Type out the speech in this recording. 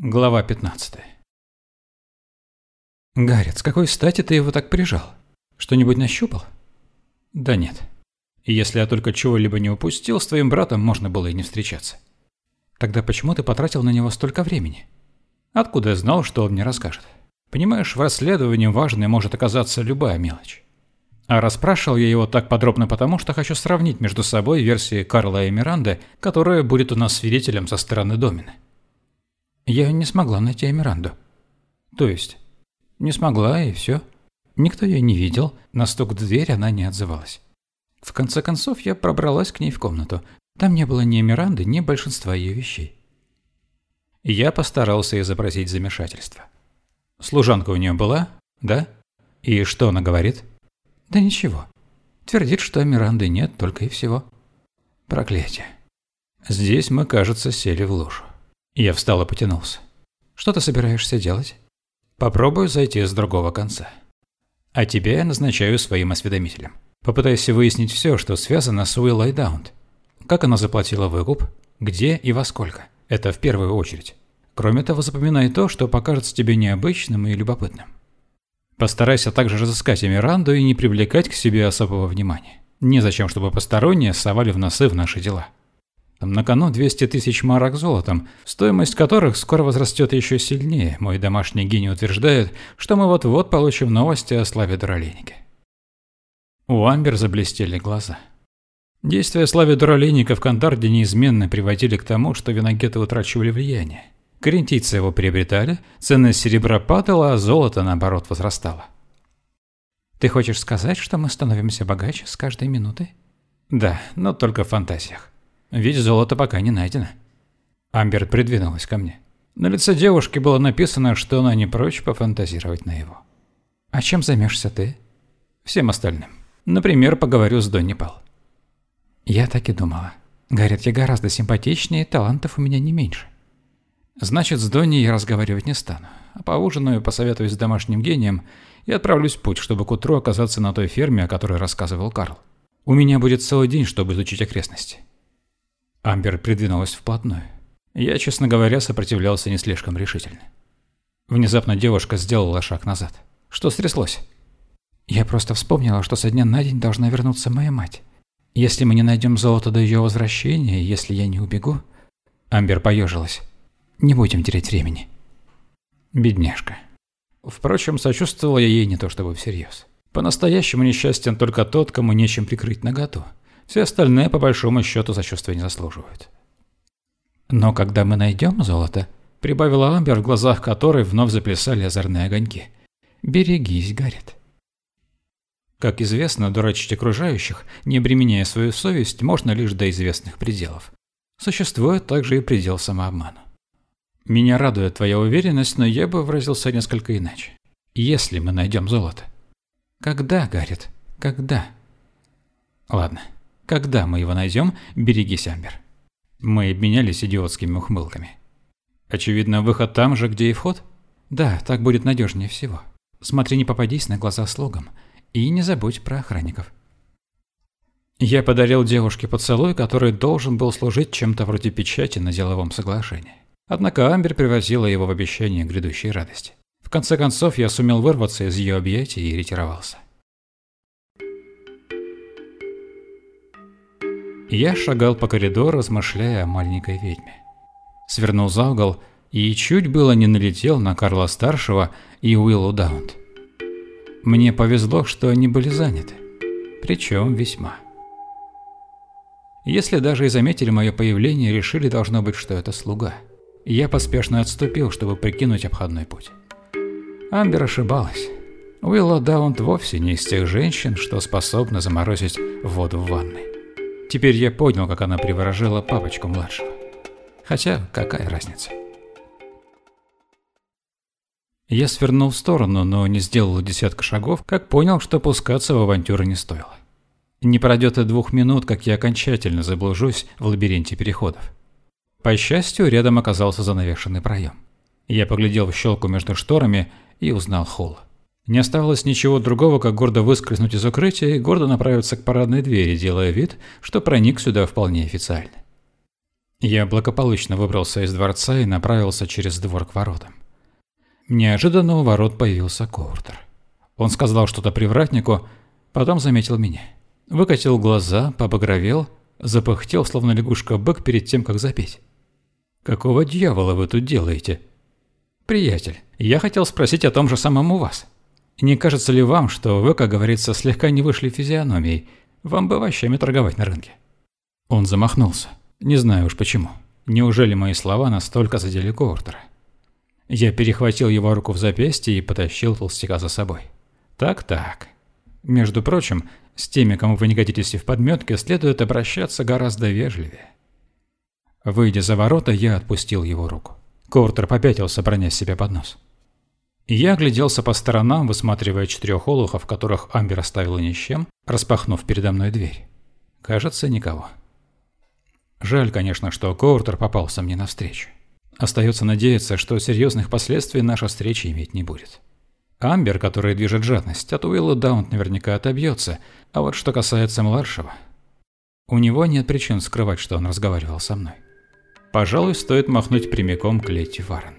Глава 15. Гаррет, с какой стати ты его так прижал? Что-нибудь нащупал? Да нет. Если я только чего-либо не упустил, с твоим братом можно было и не встречаться. Тогда почему ты потратил на него столько времени? Откуда я знал, что он мне расскажет? Понимаешь, в расследовании важной может оказаться любая мелочь. А расспрашивал я его так подробно потому, что хочу сравнить между собой версии Карла и Миранды, которая будет у нас свидетелем со стороны Домины. Я не смогла найти Эмиранду. То есть? Не смогла, и все. Никто ее не видел, на стук в дверь она не отзывалась. В конце концов, я пробралась к ней в комнату. Там не было ни Эмиранды, ни большинства ее вещей. Я постарался изобразить замешательство. Служанка у нее была, да? И что она говорит? Да ничего. Твердит, что Миранды нет, только и всего. Проклятие. Здесь мы, кажется, сели в лужу. Я встал и потянулся. «Что ты собираешься делать?» «Попробую зайти с другого конца. А тебя я назначаю своим осведомителем. Попытайся выяснить все, что связано с Уиллой Даунт. Как она заплатила выкуп, где и во сколько. Это в первую очередь. Кроме того, запоминай то, что покажется тебе необычным и любопытным. Постарайся также разыскать Эмиранду и не привлекать к себе особого внимания. Незачем, чтобы посторонние совали в носы в наши дела. На кону 200 тысяч марок золотом, стоимость которых скоро возрастет еще сильнее. Мой домашний гений утверждает, что мы вот-вот получим новости о славе Дуралейника. У Амбер заблестели глаза. Действия славы Дуралейника в Кантарде неизменно приводили к тому, что виногеты утрачивали влияние. Карентийцы его приобретали, ценность серебра падала, а золото, наоборот, возрастало. «Ты хочешь сказать, что мы становимся богаче с каждой минутой?» «Да, но только в фантазиях. Ведь золото пока не найдено. Амбер придвинулась ко мне. На лице девушки было написано, что она не прочь пофантазировать на его. «А чем займешься ты?» «Всем остальным. Например, поговорю с Донни Пал». «Я так и думала. Говорят, я гораздо симпатичнее, талантов у меня не меньше». «Значит, с Донни я разговаривать не стану. А поужинаю, посоветуюсь с домашним гением и отправлюсь в путь, чтобы к утру оказаться на той ферме, о которой рассказывал Карл. У меня будет целый день, чтобы изучить окрестности. Амбер придвинулась вплотную. Я, честно говоря, сопротивлялся не слишком решительно. Внезапно девушка сделала шаг назад. Что стряслось? Я просто вспомнила, что со дня на день должна вернуться моя мать. Если мы не найдем золото до ее возвращения, если я не убегу... Амбер поежилась. Не будем терять времени. Бедняжка. Впрочем, сочувствовал я ей не то чтобы всерьез. По-настоящему несчастен только тот, кому нечем прикрыть наготу. Все остальные, по большому счету, сочувствия не заслуживают. Но когда мы найдем золото, прибавила Амбер, в глазах которой вновь заплясали озорные огоньки. Берегись, Гаррит. Как известно, дурачить окружающих, не обременяя свою совесть, можно лишь до известных пределов. Существует также и предел самообману. Меня радует твоя уверенность, но я бы выразился несколько иначе. Если мы найдем золото. Когда, Гаррит? Когда? Ладно. Когда мы его найдем, берегись, Амбер. Мы обменялись идиотскими ухмылками. Очевидно, выход там же, где и вход? Да, так будет надежнее всего. Смотри, не попадись на глаза слугам. И не забудь про охранников. Я подарил девушке поцелуй, который должен был служить чем-то вроде печати на деловом соглашении. Однако Амбер превратила его в обещание грядущей радости. В конце концов, я сумел вырваться из ее объятий и ретировался. Я шагал по коридору, размышляя о маленькой ведьме. Свернул за угол и чуть было не налетел на Карла-старшего и Уиллу Даунт. Мне повезло, что они были заняты. Причем весьма. Если даже и заметили мое появление, решили, должно быть, что это слуга. Я поспешно отступил, чтобы прикинуть обходной путь. Амбер ошибалась. Уилла Даунт вовсе не из тех женщин, что способны заморозить воду в ванной. Теперь я понял, как она приворожила папочку младшего. Хотя, какая разница? Я свернул в сторону, но не сделал десятка шагов, как понял, что пускаться в авантюры не стоило. Не пройдет и двух минут, как я окончательно заблужусь в лабиринте переходов. По счастью, рядом оказался занавешенный проем. Я поглядел в щелку между шторами и узнал холл. Не оставалось ничего другого, как гордо выскользнуть из укрытия и гордо направиться к парадной двери, делая вид, что проник сюда вполне официально. Я благополучно выбрался из дворца и направился через двор к воротам. Неожиданно у ворот появился Коуртер. Он сказал что-то привратнику, потом заметил меня. Выкатил глаза, побагровел, запыхтел, словно лягушка-бык перед тем, как запеть. «Какого дьявола вы тут делаете?» «Приятель, я хотел спросить о том же самом у вас. Не кажется ли вам, что вы, как говорится, слегка не вышли физиономией? Вам бы овощами торговать на рынке?» Он замахнулся. Не знаю уж почему. Неужели мои слова настолько задели Коуртера? Я перехватил его руку в запястье и потащил толстяка за собой. Так-так. Между прочим, с теми, кому вы не годитесь в подметке, следует обращаться гораздо вежливее. Выйдя за ворота, я отпустил его руку. Кортер попятился, броня себя под нос. Я огляделся по сторонам, высматривая четырех олухов, которых Амбер оставила ни с чем, распахнув передо мной дверь. Кажется, никого. Жаль, конечно, что Коуртер попался мне навстречу. Остается надеяться, что серьезных последствий наша встреча иметь не будет. Амбер, который движет жадность, от Уилла Даунт наверняка отобьется, а вот что касается младшего... У него нет причин скрывать, что он разговаривал со мной. Пожалуй, стоит махнуть прямиком к Летти Варен.